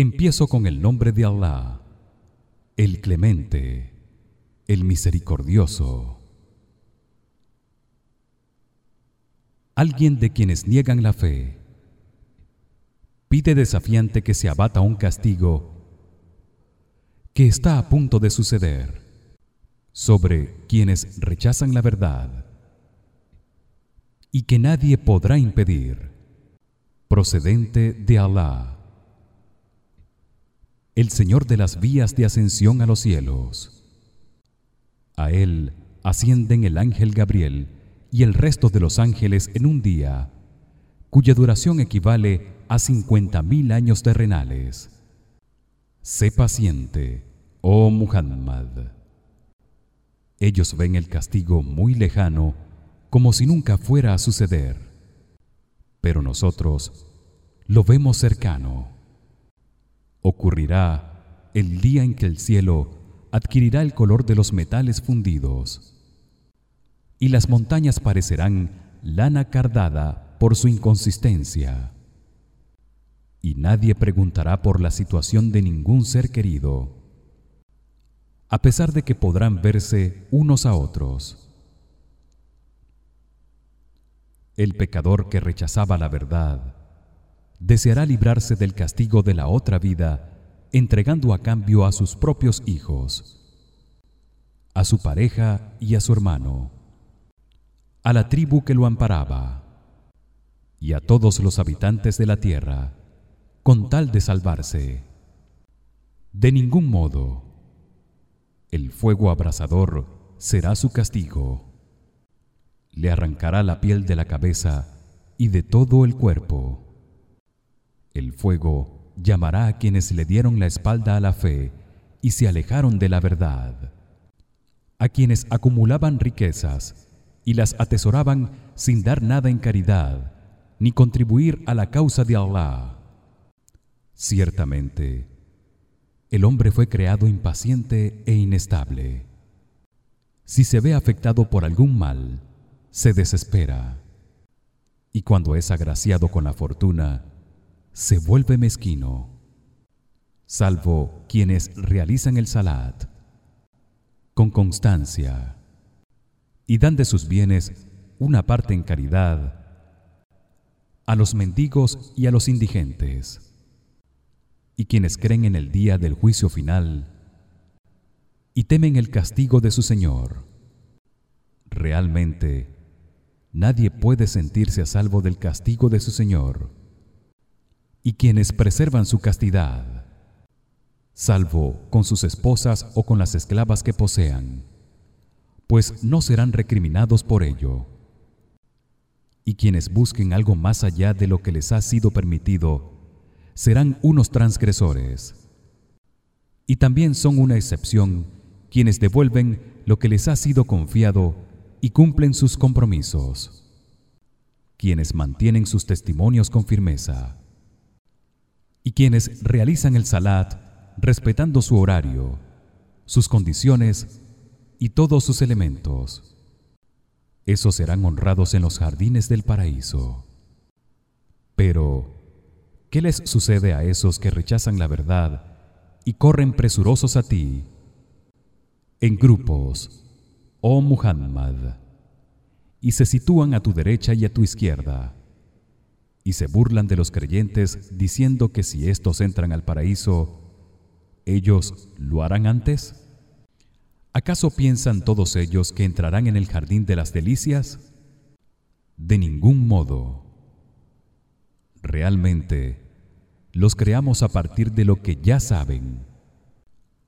Empiezo con el nombre de Allah, el Clemente, el Misericordioso. Alguien de quienes niegan la fe pide desafiante que se abata un castigo que está a punto de suceder sobre quienes rechazan la verdad y que nadie podrá impedir procedente de Allah el Señor de las vías de ascensión a los cielos a él ascienden el ángel Gabriel y el resto de los ángeles en un día cuya duración equivale a cincuenta mil años terrenales. Sé paciente, oh Muhammad. Ellos ven el castigo muy lejano, como si nunca fuera a suceder. Pero nosotros lo vemos cercano. Ocurrirá el día en que el cielo adquirirá el color de los metales fundidos. Y las montañas parecerán lana cardada por su inconsistencia. Y nadie preguntará por la situación de ningún ser querido a pesar de que podrán verse unos a otros. El pecador que rechazaba la verdad deseará librarse del castigo de la otra vida entregando a cambio a sus propios hijos a su pareja y a su hermano a la tribu que lo amparaba y a todos los habitantes de la tierra con tal de salvarse. De ningún modo el fuego abrasador será su castigo. Le arrancará la piel de la cabeza y de todo el cuerpo el fuego llamará a quienes le dieron la espalda a la fe y se alejaron de la verdad a quienes acumulaban riquezas y las atesoraban sin dar nada en caridad ni contribuir a la causa de Allah Ciertamente, el hombre fue creado impaciente e inestable. Si se ve afectado por algún mal, se desespera. Y cuando es agraciado con la fortuna, se vuelve mezquino. Salvo quienes realizan el salat con constancia y dan de sus bienes una parte en caridad a los mendigos y a los indigentes y quienes creen en el día del juicio final y temen el castigo de su Señor. Realmente nadie puede sentirse a salvo del castigo de su Señor. Y quienes preservan su castidad, salvo con sus esposas o con las esclavas que posean, pues no serán recriminados por ello. Y quienes busquen algo más allá de lo que les ha sido permitido serán unos transgresores. Y también son una excepción quienes devuelven lo que les ha sido confiado y cumplen sus compromisos. Quienes mantienen sus testimonios con firmeza. Y quienes realizan el salat respetando su horario, sus condiciones y todos sus elementos. Esos serán honrados en los jardines del paraíso. Pero ¿Qué les sucede a esos que rechazan la verdad y corren presurosos a ti en grupos, oh Muhammad, y se sitúan a tu derecha y a tu izquierda y se burlan de los creyentes diciendo que si estos entran al paraíso ellos lo harán antes? ¿Acaso piensan todos ellos que entrarán en el jardín de las delicias? De ningún modo. Realmente los creamos a partir de lo que ya saben.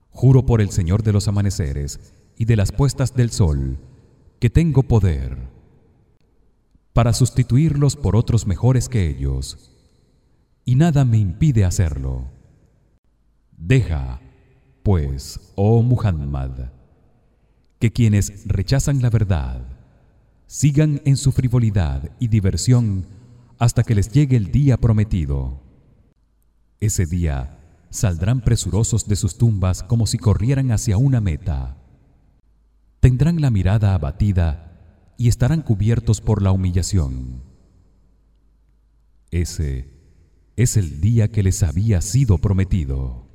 Juro por el Señor de los amaneceres y de las puestas del sol que tengo poder para sustituirlos por otros mejores que ellos y nada me impide hacerlo. Deja, pues, oh Muhammad, que quienes rechazan la verdad sigan en su frivolidad y diversión hasta que les llegue el día prometido. Ese día saldrán presurosos de sus tumbas como si corrieran hacia una meta. Tendrán la mirada abatida y estarán cubiertos por la humillación. Ese es el día que les había sido prometido